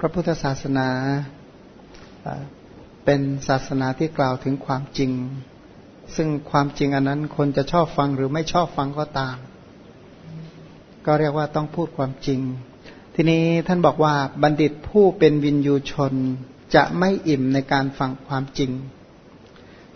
พระพุทธศาสนาเป็นศาสนาที่กล่าวถึงความจริง ซึ่งความจริงอันนั้นคนจะชอบฟังหรือไม่ชอบฟังก็ตาม ก็เรียกว่าต้องพูดความจริง ทีนี้ท่านบอกว่าบัณฑิตผู้เป็นวินยูชนจะไม่อิ่มในการฟังความจริง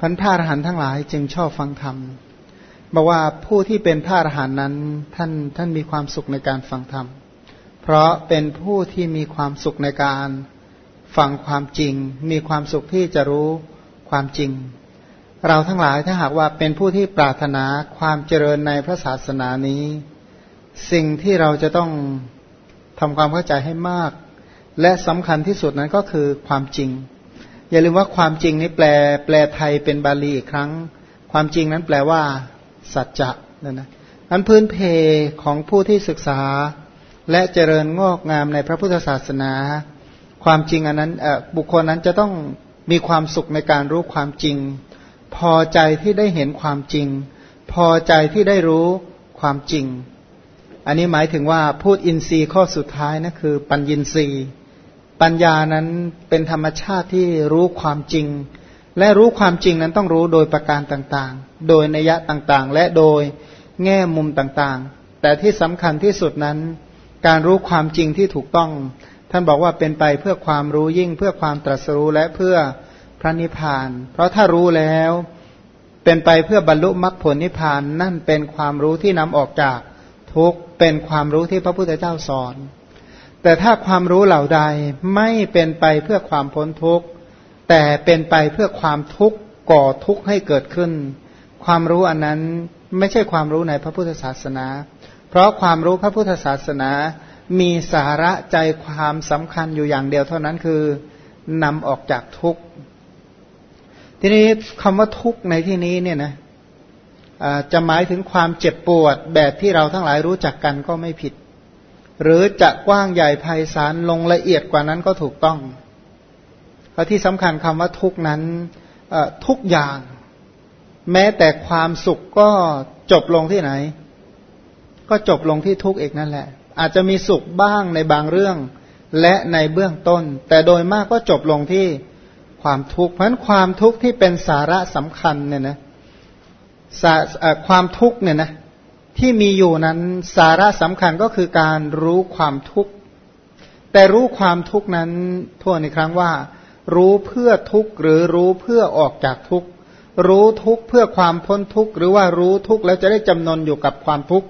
พันธาอรหันทั้งหลายจึงชอบฟังธรรมบอกว่าผู้ที่เป็นพระอรหันนั้นท่านท่านมีความสุขในการฟังธรรม เพราะเป็นผู้ที่มีความสุขในการฟังความจริง มีความสุขที่จะรู้ความจริง เราทั้งหลายถ้าหากว่าเป็นผู้ที่ปรารถนาความเจริญในพระศาสนานี้ สิ่งที่เราจะต้องทำความเข้าใจให้มาก และสำคัญที่สุดนั้นก็คือความจริง อย่าลืมว่าความจริงนี้แปลแปลไทยเป็นบาลีอีกครั้ง ความจริงนั้นแปลว่า สัจจะนั่นนะอันพื้นเพของผู้ที่ศึกษา และเจริญงอกงามในพระพุทธศาสนา ความจริงอันนั้นบุคคลนั้นจะต้องมีความสุขในการรู้ความจริง พอใจที่ได้เห็นความจริง พอใจที่ได้รู้ความจริง อันนี้หมายถึงว่าพูดอินทรีย์ข้อสุดท้ายนะคือ ปัญญินทรีย์ ปัญญานั้นเป็นธรรมชาติที่รู้ความจริง และรู้ความจริงนั้นต้องรู้โดยประการต่างๆ โดยนัยต่างๆ และโดยแง่มุมต่างๆ แต่ที่สำคัญที่สุดนั้น การรู้ความจริงที่ถูกต้อง ท่านบอกว่าเป็นไปเพื่อความรู้ยิ่งเพื่อความตรัสรู้และเพื่อพระนิพพาน เพราะถ้ารู้แล้ว เป็นไปเพื่อบรรลุมรรคผลนิพพานนั่นเป็นความรู้ที่นำออกจากทุกเป็นความรู้ที่พระพุทธเจ้าสอน แต่ถ้าความรู้เหล่าใดไม่เป็นไปเพื่อความพ้นทุกข์แต่เป็นไปเพื่อความทุกข์ก่อทุกข์ให้เกิดขึ้น ความรู้อันนั้นไม่ใช่ความรู้ในพระพุทธศาสนา เพราะความรู้พระพุทธศาสนา มีสาระใจความสำคัญอยู่อย่างเดียวเท่านั้นคือนำออกจากทุกข์ทีนี้คำว่าทุกข์ในที่นี้เนี่ยนะจะหมายถึงความเจ็บปวดแบบที่เราทั้งหลายรู้จักกันก็ไม่ผิด หรือจะกว้างใหญ่ไพศาลลงละเอียดกว่านั้นก็ถูกต้องเพราะที่สำคัญคำว่าทุกนั้นทุกอย่าง แม้แต่ความสุขก็จบลงที่ไหน ก็จบลงที่ทุกข์เอกนั่นแหละ อาจจะมีสุขบ้างในบางเรื่อง และในเบื้องต้น แต่โดยมากก็จบลงที่ความทุกข์เพราะฉะนั้นความทุกข์ที่เป็นสาระสำคัญเนี่ยนะความทุกข์เนี่ยนะที่มีอยู่นั้นสาระสำคัญก็คือการรู้ความทุกข์แต่รู้ความทุกข์นั้นทั่วในครั้งว่า รู้เพื่อทุกข์หรือรู้เพื่อออกจากทุกข์รู้ทุกข์เพื่อความพ้นทุกข์หรือว่ารู้ทุกข์แล้วจะได้จำนนอยู่กับความทุกข์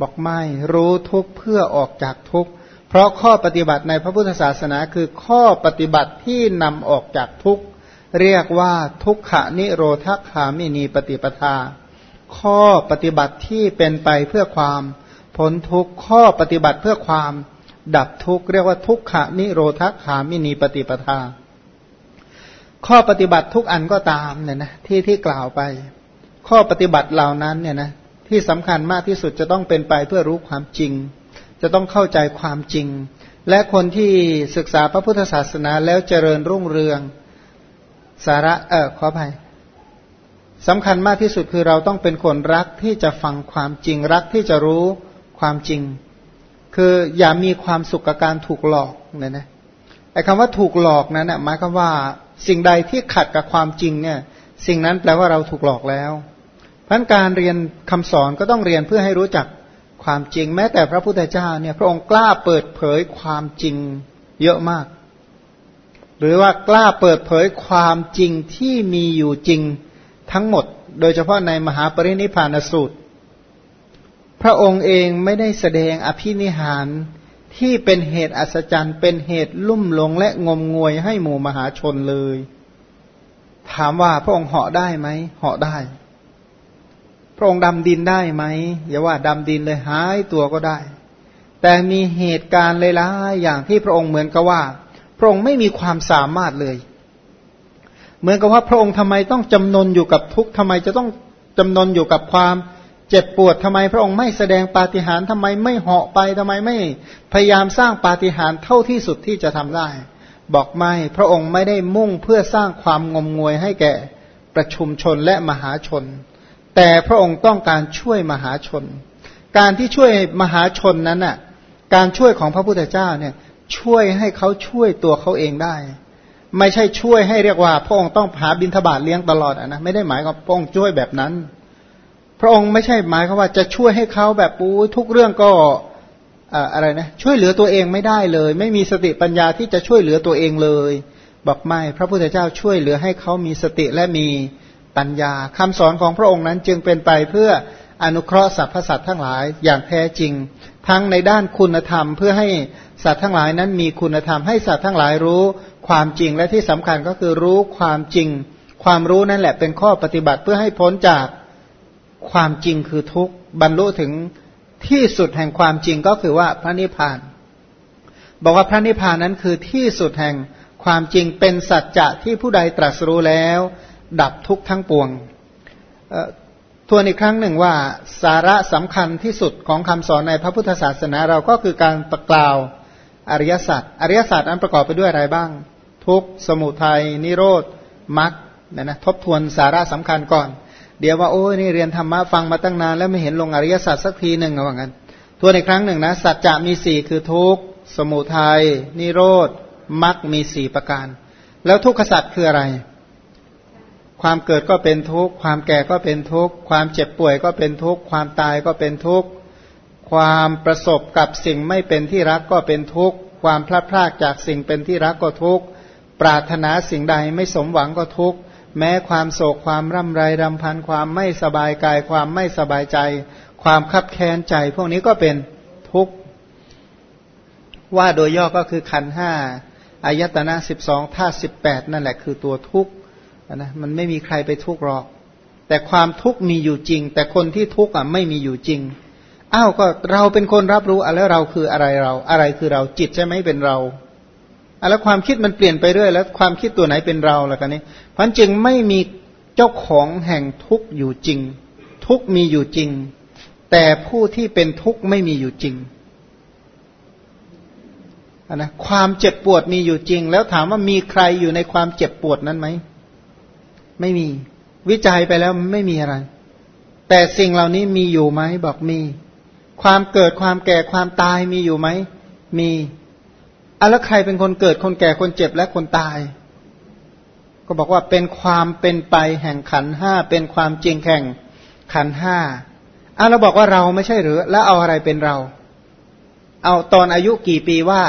บอกไม่รู้ทุกเพื่อออกจากทุกเพราะข้อปฏิบัติในพระพุทธศาสนาคือข้อปฏิบัติที่นำออกจากทุกเรียกว่าทุกขนิโรธคามินีปฏิปทา ข้อปฏิบัติที่เป็นไปเพื่อความพ้นทุกข้อปฏิบัติเพื่อความดับทุกเรียกว่าทุกขนิโรธคามินีปฏิปทา ข้อปฏิบัติทุกอันก็ตามเนี่ยนะที่ที่กล่าวไป ข้อปฏิบัติเหล่านั้นเนี่ยนะ ที่สำคัญมากที่สุดจะต้องเป็นไปเพื่อรู้ความจริง จะต้องเข้าใจความจริง และคนที่ศึกษาพระพุทธศาสนาแล้วเจริญรุ่งเรือง สาระเออขออภัยสำคัญมากที่สุดคือเราต้องเป็นคนรักที่จะฟังความจริงรักที่จะรู้ความจริง คืออย่ามีความสุขกับการถูกหลอกเนี่ยนะไอ้คำว่าถูกหลอกนั้นน่ยหมายความว่าสิ่งใดที่ขัดกับความจริงเนี่ย สิ่งนั้นแปลว่าเราถูกหลอกแล้ว พันการเรียนคำสอนก็ต้องเรียนเพื่อให้รู้จักความจริง แม้แต่พระพุทธเจ้าเนี่ยพระองค์กล้าเปิดเผยความจริงเยอะมาก หรือว่ากล้าเปิดเผยความจริงที่มีอยู่จริงทั้งหมด โดยเฉพาะในมหาปรินิพานสูตร พระองค์เองไม่ได้แสดงอภินิหารที่เป็นเหตุอัศจรรย์ เป็นเหตุลุ่มหลงและงมงวยให้หมู่มหาชนเลย ถามว่าพระองค์เหาะได้ไหมเหาะได้ พระองค์ดำดินได้ไหมอย่าว่าดำดินเลยหายตัวก็ได้ แต่มีเหตุการณ์หลายๆอย่างที่พระองค์เหมือนกับว่า พระองค์ไม่มีความสามารถเลย เหมือนกับว่าพระองค์ทำไมต้องจำนนอยู่กับทุกข์ทำไมจะต้องจำนนอยู่กับความเจ็บปวดทำไมพระองค์ไม่แสดงปาฏิหาริย์ทำไมไม่เหาะไปทำไมไม่พยายามสร้างปาฏิหาริย์เท่าที่สุดที่จะทำได้ บอกไม่พระองค์ไม่ได้มุ่งเพื่อสร้างความงมงวยให้แก่ประชุมชนและมหาชน แต่พระองค์ต้องการช่วยมหาชน การที่ช่วยมหาชนนั้นน่ะการช่วยของพระพุทธเจ้าเนี่ยช่วยให้เขาช่วยตัวเขาเองได้ ไม่ใช่ช่วยให้เรียกว่า พระองค์ต้องหาบินทบาทเลี้ยงตลอดนะไม่ได้หมายกับพระองค์ช่วยแบบนั้น พระองค์ไม่ใช่หมายความว่าจะช่วยให้เขาแบบปูทุกเรื่องก็อะไรนะช่วยเหลือตัวเองไม่ได้เลย ไม่มีสติปัญญาที่จะช่วยเหลือตัวเองเลย บอกไม่ พระพุทธเจ้าช่วยเหลือให้เขามีสติและมี ปัญญาคำสอนของพระองค์นั้นจึงเป็นไปเพื่ออนุเคราะห์สรรพสัตว์ทั้งหลายอย่างแท้จริง ทั้งในด้านคุณธรรม เพื่อให้สัตว์ทั้งหลายนั้นมีคุณธรรมให้สัตว์ทั้งหลายรู้ความจริงและที่สำคัญก็คือรู้ความจริง ความรู้นั่นแหละเป็นข้อปฏิบัติเพื่อให้พ้นจากความจริงคือทุกข์บรรลุถึงที่สุดแห่งความจริงก็คือว่าพระนิพพาน บอกว่าพระนิพพานนั้นคือที่สุดแห่งความจริงเป็นสัจจะที่ผู้ใดตรัสรู้แล้ว ดับทุกข์ทั้งปวงทวนอีกครั้งหนึ่งว่าสาระสำคัญที่สุดของคำสอนในพระพุทธศาสนาเราก็คือการประกล่าวอริยสัจอริยสัจนั้นประกอบไปด้วยอะไรบ้าง ทุกสมุทัยนิโรธมรรคนี่ยนะทบทวนสาระสำคัญก่อน เดี๋ยวว่าโอ้ยนี่เรียนธรรมะฟังมาตั้งนานแล้วไม่เห็นลงอริยสัจสักทีหนึ่งว่างั้นทวนอีกครั้งหนึ่งนะสัจจะมีสี่คือทุกสมุทัยนิโรธมรรคมีสี่ประการ แล้วทุกขสัจคืออะไร ความเกิดก็เป็นทุกข์ ความแก่ก็เป็นทุกข์ ความเจ็บป่วยก็เป็นทุกข์ ความตายก็เป็นทุกข์ ความประสบกับสิ่งไม่เป็นที่รักก็เป็นทุกข์ ความพลาดพลาดจากสิ่งเป็นที่รักก็ทุกข์ ปรารถนาสิ่งใดไม่สมหวังก็ทุกข์ แม้ความโศกความร่ำไรรำพัน ความไม่สบายกาย ความไม่สบายใจ ความคับแค้นใจ พวกนี้ก็เป็นทุกข์ ว่าโดยย่อก็คือขันห้าอายตนะสิบสองท่าสิบแปดนั่นแหละคือตัวทุกข์ นะมันไม่มีใครไปทุกข์หรอก แต่ความทุกข์มีอยู่จริง แต่คนที่ทุกข์อะไม่มีอยู่จริงอ้าวก็เราเป็นคนรับรู้อะแล้วเราคืออะไรเรา อะไรคือเราจิตใช่ไหมเป็นเราอะแล้วความคิดมันเปลี่ยนไปเรื่อยแล้วความคิดตัวไหนเป็นเราล่ะกันนี้พันจึงไม่มีเจ้าของแห่งทุกข์อยู่จริง ทุกข์มีอยู่จริง แต่ผู้ที่เป็นทุกข์ไม่มีอยู่จริงนะความเจ็บปวดมีอยู่จริง แล้วถามว่ามีใครอยู่ในความเจ็บปวดนั้นไหม ไม่มี วิจัยไปแล้วไม่มีอะไร แต่สิ่งเหล่านี้มีอยู่ไหมบอกมี ความเกิดความแก่ความตายมีอยู่ไหมมีอะแล้วใครเป็นคนเกิดคนแก่คนเจ็บและคนตาย ก็บอกว่าเป็นความเป็นไปแห่งขันห้าเป็นความจริงแห่งขันห้าอะเราบอกว่าเราไม่ใช่หรือ แล้วเอาอะไรเป็นเรา เอาตอนอายุกี่ปีว่า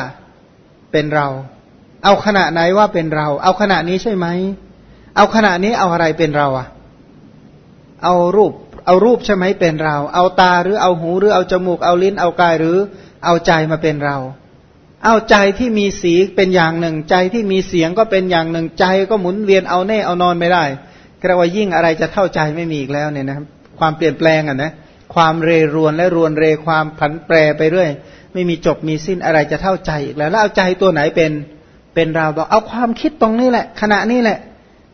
เป็นเรา เอาขณะไหนว่าเป็นเรา เอาขณะนี้ใช่ไหม เอาขณะนี้เอาอะไรเป็นเราอะเอารูป เอารูปใช่ไหมเป็นเรา เอาตาหรือเอาหูหรือเอาจมูก เอาลิ้น เอากายหรือ เอาใจมาเป็นเรา เอาใจที่มีสีเป็นอย่างหนึ่ง ใจที่มีเสียงก็เป็นอย่างหนึ่งใจก็หมุนเวียนเอาแน่เอานอนไม่ได้กระว่ายิ่งอะไรจะเท่าใจไม่มีอีกแล้วเนี่ยนะครับความเปลี่ยนแปลงอะนะความเรรวนและรวนเรความผันแปรไปเรื่อยไม่มีจบมีสิ้นอะไรจะเท่าใจอีกแล้ว แล้วเอาใจตัวไหนเป็นเป็นเราบอกเอาความคิดตรงนี้แหละ ขณะนี้แหละ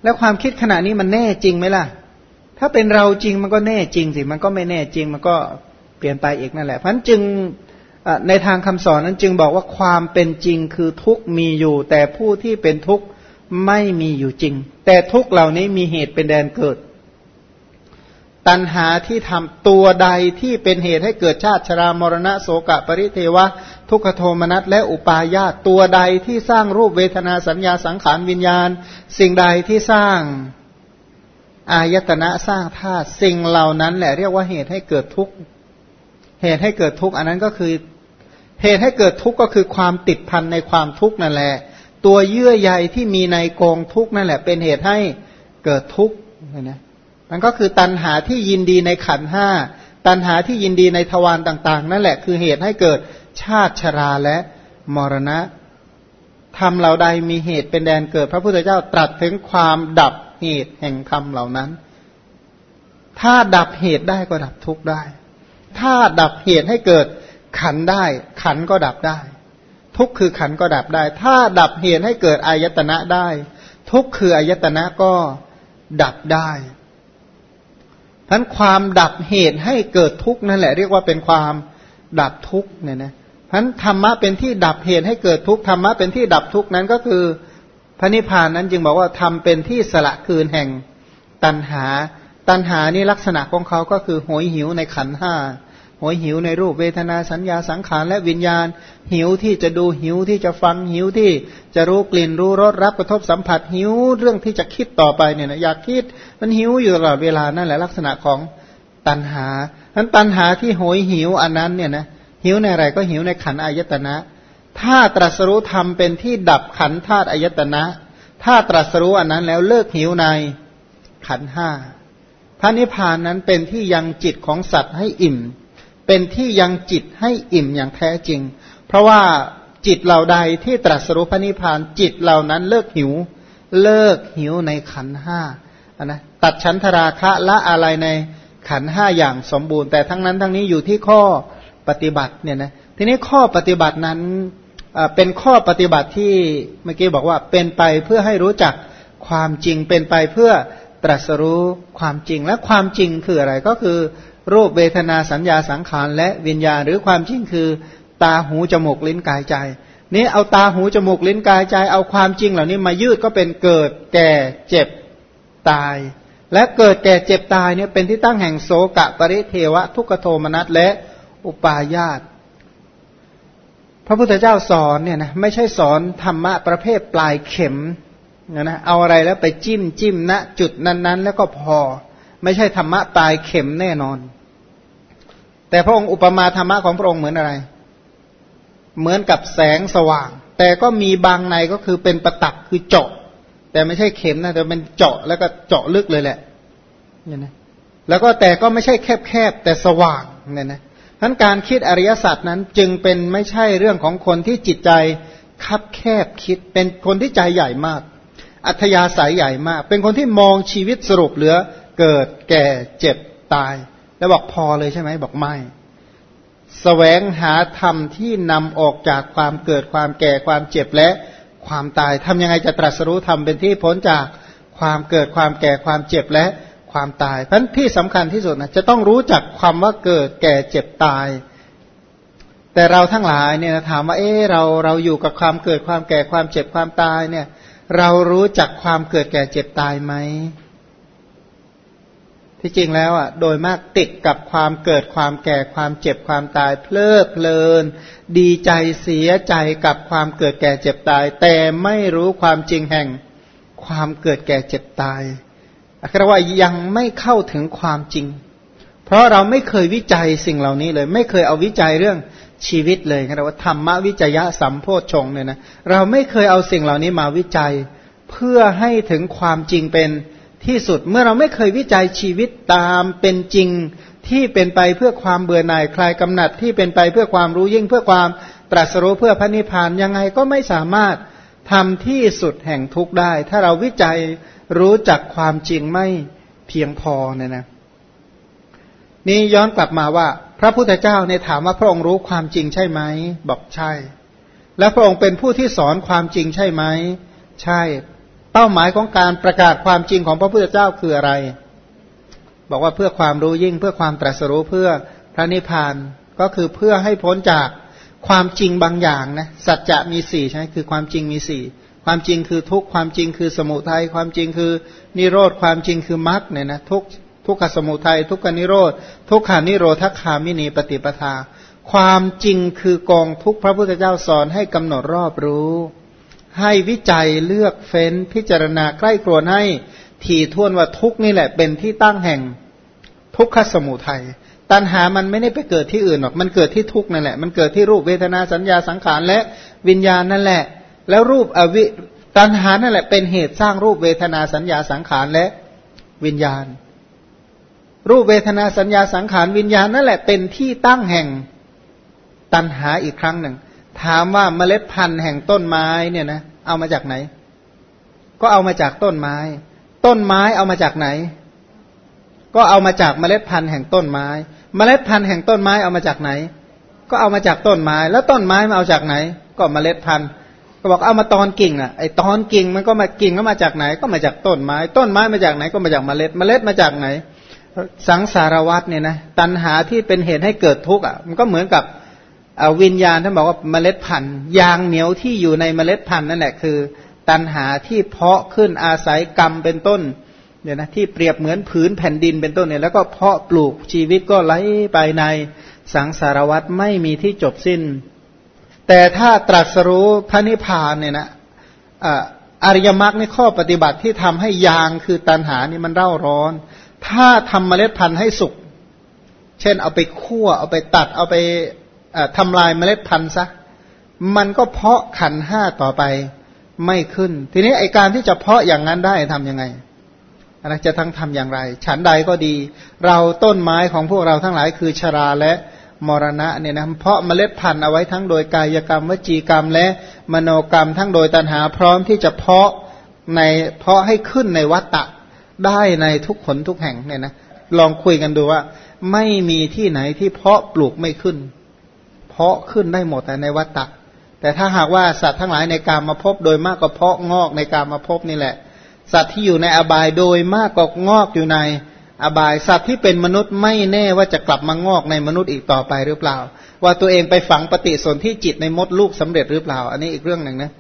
แล้วความคิดขณะนี้มันแน่จริงไหมล่ะ ถ้าเป็นเราจริงมันก็แน่จริงสิ มันก็ไม่แน่จริง มันก็เปลี่ยนไปอีกนั่นแหละ เพราะนั้นจึงในทางคำสอนนั้นจึงบอกว่าความเป็นจริงคือทุกมีอยู่ แต่ผู้ที่เป็นทุกข์ไม่มีอยู่จริง แต่ทุกเหล่านี้มีเหตุเป็นแดนเกิด ตัณหาที่ทำตัวใดที่เป็นเหตุให้เกิดชาติชรามรณะโสกะปริเทวะ ทุกขโทมนัสและอุปาญาตตัวใดที่สร้างรูปเวทนาสัญญาสังขารวิญญาณ สิ่งใดที่สร้างอายตนะสร้างธาตุสิ่งเหล่านั้นแหละเรียกว่าเหตุให้เกิดทุกข์เหตุให้เกิดทุกข์อันนั้นก็คือ เหตุให้เกิดทุกข์ก็คือความติดพันในความทุกข์นั่นแหละ ตัวเยื่อใยที่มีในกองทุกข์นั่นแหละ เป็นเหตุให้เกิดทุกข์นะ มันก็คือตัณหาที่ยินดีในขันห้าตัณหาที่ยินดีในทวารต่าง ๆ นั่นแหละคือเหตุให้เกิดชาติชราและมรณะทำเหล่าใดมีเหตุเป็นแดนเกิด พระพุทธเจ้าตรัสถึงความดับเหตุแห่งคำเหล่านั้น ถ้าดับเหตุได้ก็ดับทุกข์ได้ ถ้าดับเหตุให้เกิดขันได้ ขันก็ดับได้ ทุกคือขันก็ดับได้ ถ้าดับเหตุให้เกิดอายตนะได้ ทุกคืออายตนะก็ดับได้ ทั้นความดับเหตุให้เกิดทุกข์นั่นแหละ เรียกว่าเป็นความดับทุกข์เนี่ยนะทั้นธรรมะเป็นที่ดับเหตุให้เกิดทุกข์ธรรมะเป็นที่ดับทุกข์นั้นก็คือพระนิพพานนั้นจึงบอกว่าทำเป็นที่สละคืนแห่งตัณหา ตัณหานี่ลักษณะของเขาก็คือหอยหิวในขันห้า โหยหิวในรูปเวทนาสัญญาสังขารและวิญญาณ หิวที่จะดูหิวที่จะฟังหิวที่จะรู้กลิ่นรู้รสรับกระทบสัมผัสหิวเรื่องที่จะคิดต่อไปเนี่ยนะอยากคิดมันหิวอยู่ตลอดเวลานั่นแหละลักษณะของตัณหานั้นตัณหาที่โหยหิวอันนั้นเนี่ยนะหิวในอะไรก็หิวในขันอายตนะ ถ้าตรัสรู้ธรรมเป็นที่ดับขันธาตุอายตนะ ถ้าตรัสรู้อันนั้นแล้วเลิกหิวในขันห้าพระนิพพานนั้นเป็นที่ยังจิตของสัตว์ให้อิ่ม เป็นที่ยังจิตให้อิ่มอย่างแท้จริง เพราะว่าจิตเหล่าใดที่ตรัสรู้พระนิพพานจิตเหล่านั้นเลิกหิว เลิกหิวในขันห้านะตัดชั้นทราคะละอะไรในขันห้าอย่างสมบูรณ์แต่ทั้งนั้นทั้งนี้อยู่ที่ข้อปฏิบัติเนี่ยนะทีนี้ข้อปฏิบัตินั้นเป็นข้อปฏิบัติที่เมื่อกี้บอกว่าเป็นไปเพื่อให้รู้จักความจริงเป็นไปเพื่อตรัสรู้ความจริงและความจริงคืออะไรก็คือ รูปเวทนาสัญญาสังขารและวิญญาณหรือความจริงคือ ตาหูจมูกลิ้นกายใจ นี้เอาตาหูจมูกลิ้นกายใจเอาความจริงเหล่านี้มายืดก็เป็นเกิดแก่เจ็บตาย และเกิดแก่เจ็บตายเนี่ยเป็นที่ตั้งแห่งโสกะปริเทวะ ทุกขโทมนัสและอุปาญาตพระพุทธเจ้าสอนเนี่ยนะไม่ใช่สอนธรรมะประเภทปลายเข็มนะนะเอาอะไรแล้วไปจิ้มจิ้มณจุดนั้นๆ แล้วก็พอ ไม่ใช่ธรรมะปลายเข็มแน่นอน แต่พระองค์อุปมาธรรมะของพระองค์เหมือนอะไร เหมือนกับแสงสว่าง แต่ก็มีบางในก็คือเป็นประตักคือเจาะ แต่ไม่ใช่เข็มนะแต่เป็นเจาะแล้วก็เจาะลึกเลยแหละเนี่ยนะแล้วก็แต่ก็ไม่ใช่แคบๆแต่สว่างเนี่ยนะทั้นการคิดอริยสัจนั้นจึงเป็นไม่ใช่เรื่องของคนที่จิตใจคับแคบคิดเป็นคนที่ใจใหญ่มาก อัธยาศัยใหญ่มาก เป็นคนที่มองชีวิตสรุปเหลือเกิดแก่เจ็บตาย แล้วบอกพอเลยใช่ไหมบอกไม่สแสวงหาธรรมที่นำออกจากความเกิดความแก่ความเจ็บและความตายทำยังไงจะตรัสรู้ธรรมเป็นที่พ้นจากความเกิดความแก่ความเจ็บและความตายเพราะที่สำคัญที่สุดนะจะต้องรู้จักความว่าเกิดแก่เจ็บตาย แต่เราทั้งหลายเนี่ยถามว่าเออเราเราอยู่กับความเกิดความแก่ความเจ็บความตายเนี่ย เรารู้จักความเกิดแก่เจ็บตายไหม ที่จริงแล้วอะโดยมากติดกับความเกิดความแก่ความเจ็บความตายเพลิดเพลิน ดีใจเสียใจกับความเกิดแก่เจ็บตาย แต่ไม่รู้ความจริงแห่งความเกิดแก่เจ็บตายเรียกว่ายังไม่เข้าถึงความจริง เพราะเราไม่เคยวิจัยสิ่งเหล่านี้เลย ไม่เคยเอาวิจัยเรื่องชีวิตเลยเรียกว่าธรรมวิจยะสัมโพชฌงเนี่ยนะเราไม่เคยเอาสิ่งเหล่านี้มาวิจัย เพื่อให้ถึงความจริงเป็น ที่สุดเมื่อเราไม่เคยวิจัยชีวิตตามเป็นจริงที่เป็นไปเพื่อความเบื่อหน่ายคลายกำหนัดที่เป็นไปเพื่อความรู้ยิ่งเพื่อความตรัสรู้เพื่อพระนิพพานยังไงก็ไม่สามารถทำที่สุดแห่งทุกได้ ถ้าเราวิจัยรู้จักความจริงไม่เพียงพอเนี่ยนะนี่ย้อนกลับมาว่า พระพุทธเจ้าเนี่ยถามว่าพระองค์รู้ความจริงใช่ไหมบอกใช่ แล้วพระองค์เป็นผู้ที่สอนความจริงใช่ไหมใช่ เป้าหมายของการประกาศความจริงของพระพุทธเจ้าคืออะไร บอกว่าเพื่อความรู้ยิ่งเพื่อความตรัสรู้เพื่อพระนิพพานก็คือเพื่อให้พ้นจากความจริงบางอย่างนะสัจจะมีสี่ใช่ไหมคือความจริงมีสี่ความจริงคือทุกความจริงคือสมุทัยความจริงคือนิโรธความจริงคือมรรคเนี่ยนะทุกทุกขสมุทัยทุกขนิโรธทุกขานิโรธคามินีปฏิปทา ความจริงคือกองทุกพระพุทธเจ้าสอนให้กำหนดรอบรู้ ให้วิจัยเลือกเฟ้นพิจารณาใกล้ครวนให้ถี่ท่วนว่าทุกนี่แหละ เป็นที่ตั้งแห่งทุกขสมุทัยตัณหามันไม่ได้ไปเกิดที่อื่นหรอก มันเกิดที่ทุกนั่นแหละ มันเกิดที่รูปเวทนาสัญญาสังขารและวิญญาณนั่นแหละ แล้วรูปอวิตัณหานั่นแหละเป็นเหตุสร้างรูปเวทนาสัญญาสังขารและวิญญาณ รูปเวทนาสัญญาสังขารวิญญาณนั่นแหละเป็นที่ตั้งแห่งตัณหาอีกครั้งหนึ่ง ถามว่าเมล็ดพันธุ์แห่งต้นไม้เนี่ยนะเอามาจากไหน ก็เอามาจากต้นไม้ ต้นไม้เอามาจากไหน ก็เอามาจากเมล็ดพันธุ์แห่งต้นไม้ เมล็ดพันธุ์แห่งต้นไม้เอามาจากไหน ก็เอามาจากต้นไม้ แล้วต้นไม้มาเอาจากไหน ก็เมล็ดพันธุ์ ก็บอกเอามาตอนกิ่งอะไอตอนกิ่งมันก็มากิ่งก็มาจากไหน ก็มาจากต้นไม้ ต้นไม้มาจากไหนก็มาจากเมล็ด เมล็ดมาจากไหน สังสารวัตเนี่ยนะตัณหาที่เป็นเหตุให้เกิดทุกข์อะมันก็เหมือนกับ วิญญาณท่านบอกว่าเมล็ดพันธุ์ยางเหนียวที่อยู่ในเมล็ดพันธุ์นั่นแหละคือ ตัณหาที่เพาะขึ้นอาศัยกรรมเป็นต้นเนี่ยนะที่เปรียบเหมือนผืนแผ่นดินเป็นต้นเนี่ยแล้วก็เพาะปลูกชีวิตก็ไหลไปในสังสารวัตรไม่มีที่จบสิ้น แต่ถ้าตรัสรู้พระนิพพานเนี่ยนะอริยมรรคในข้อปฏิบัติที่ทำให้ยางคือตันหานี่มันเร่าร้อน ถ้าทำเมล็ดพันธุ์ให้สุก เช่นเอาไปคั่วเอาไปตัดเอาไป ทำลายเมล็ดพันธุ์ซะ มันก็เพาะขันห้าต่อไปไม่ขึ้น ทีนี้ไอการที่จะเพาะอย่างนั้นได้ทํำยังไงนะจะทั้งทำอย่างไร ฉันใดก็ดี เราต้นไม้ของพวกเราทั้งหลายคือชราและมรณะเนี่ยนะเพาะเมล็ดพันธุ์เอาไว้ทั้งโดยกายกรรม วจีกรรม และมโนกรรมทั้งโดยตัณหาพร้อมที่จะเพาะในเพาะให้ขึ้นในวัตตะได้ในทุกขนทุกแห่งเนี่ยนะลองคุยกันดูว่า ไม่มีที่ไหนที่เพาะปลูกไม่ขึ้น เพาะขึ้นได้หมดแต่ในวัตตะ แต่ถ้าหากว่าสัตว์ทั้งหลายในการมาพบโดยมากก็เพาะงอกในการมาพบนี่แหละ สัตว์ที่อยู่ในอบายโดยมากก็งอกอยู่ในอบายสัตว์ที่เป็นมนุษย์ไม่แน่ว่าจะกลับมางอกในมนุษย์อีกต่อไปหรือเปล่า ว่าตัวเองไปฝังปฏิสนธิจิตในมดลูกสำเร็จหรือเปล่า อันนี้อีกเรื่องหนึ่งนะ